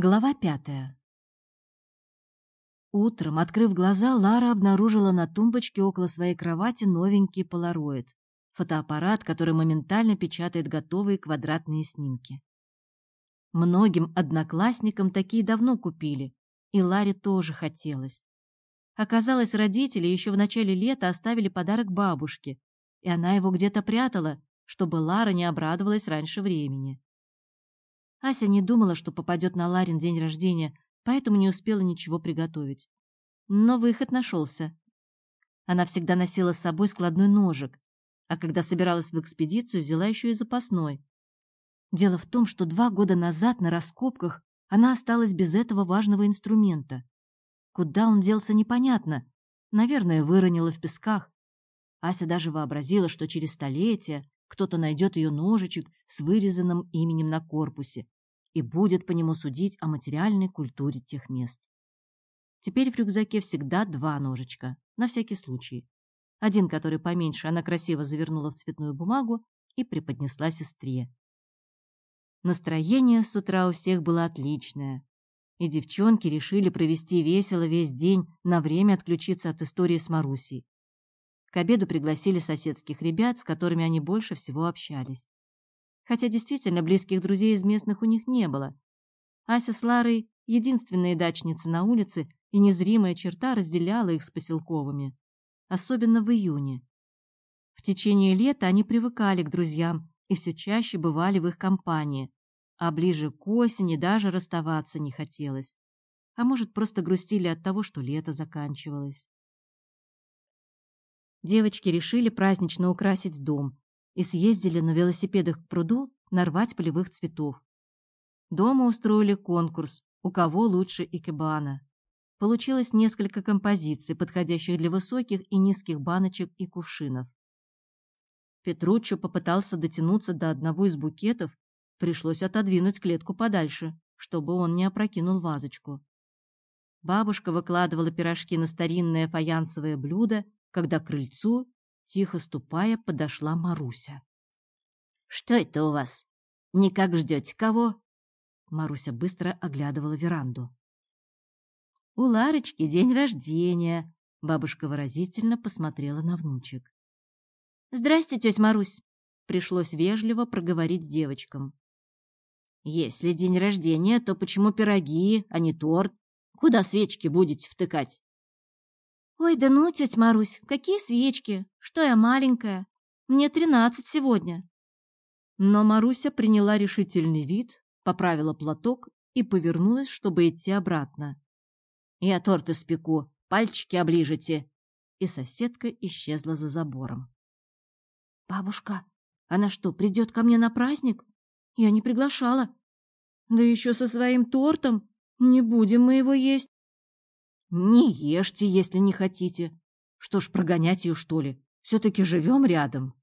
Глава пятая Утром, открыв глаза, Лара обнаружила на тумбочке около своей кровати новенький полароид, фотоаппарат, который моментально печатает готовые квадратные снимки. Многим одноклассникам такие давно купили, и Ларе тоже хотелось. Оказалось, родители еще в начале лета оставили подарок бабушке, и она его где-то прятала, чтобы Лара не обрадовалась раньше времени. Ася не думала, что попадет на Ларин день рождения, поэтому не успела ничего приготовить. Но выход нашелся. Она всегда носила с собой складной ножик, а когда собиралась в экспедицию, взяла еще и запасной. Дело в том, что два года назад на раскопках она осталась без этого важного инструмента. Куда он делся, непонятно. Наверное, выронила в песках. Ася даже вообразила, что через столетия кто-то найдет ее ножичек с вырезанным именем на корпусе и будет по нему судить о материальной культуре тех мест. Теперь в рюкзаке всегда два ножичка, на всякий случай. Один, который поменьше, она красиво завернула в цветную бумагу и преподнесла сестре. Настроение с утра у всех было отличное, и девчонки решили провести весело весь день, на время отключиться от истории с Марусей. К обеду пригласили соседских ребят, с которыми они больше всего общались. Хотя действительно близких друзей из местных у них не было. Ася с Ларой — единственные дачницы на улице, и незримая черта разделяла их с поселковыми. Особенно в июне. В течение лета они привыкали к друзьям и все чаще бывали в их компании, а ближе к осени даже расставаться не хотелось. А может, просто грустили от того, что лето заканчивалось девочки решили празднично украсить дом и съездили на велосипедах к пруду нарвать полевых цветов. Дома устроили конкурс «У кого лучше икебана». Получилось несколько композиций, подходящих для высоких и низких баночек и кувшинов. Петруччо попытался дотянуться до одного из букетов, пришлось отодвинуть клетку подальше, чтобы он не опрокинул вазочку. Бабушка выкладывала пирожки на старинное фаянсовое блюдо когда к крыльцу, тихо ступая, подошла Маруся. — Что это у вас? Никак ждете кого? Маруся быстро оглядывала веранду. — У Ларочки день рождения, — бабушка выразительно посмотрела на внучек. — Здрасте, тетя Марусь, — пришлось вежливо проговорить девочкам. — Если день рождения, то почему пироги, а не торт? Куда свечки будете втыкать? «Ой, да ну, тетя Марусь, какие свечки! Что я маленькая? Мне тринадцать сегодня!» Но Маруся приняла решительный вид, поправила платок и повернулась, чтобы идти обратно. «Я торт испеку, пальчики оближете!» И соседка исчезла за забором. «Бабушка, она что, придет ко мне на праздник? Я не приглашала. Да еще со своим тортом. Не будем мы его есть. Не ешьте, если не хотите. Что ж, прогонять ее, что ли? Все-таки живем рядом.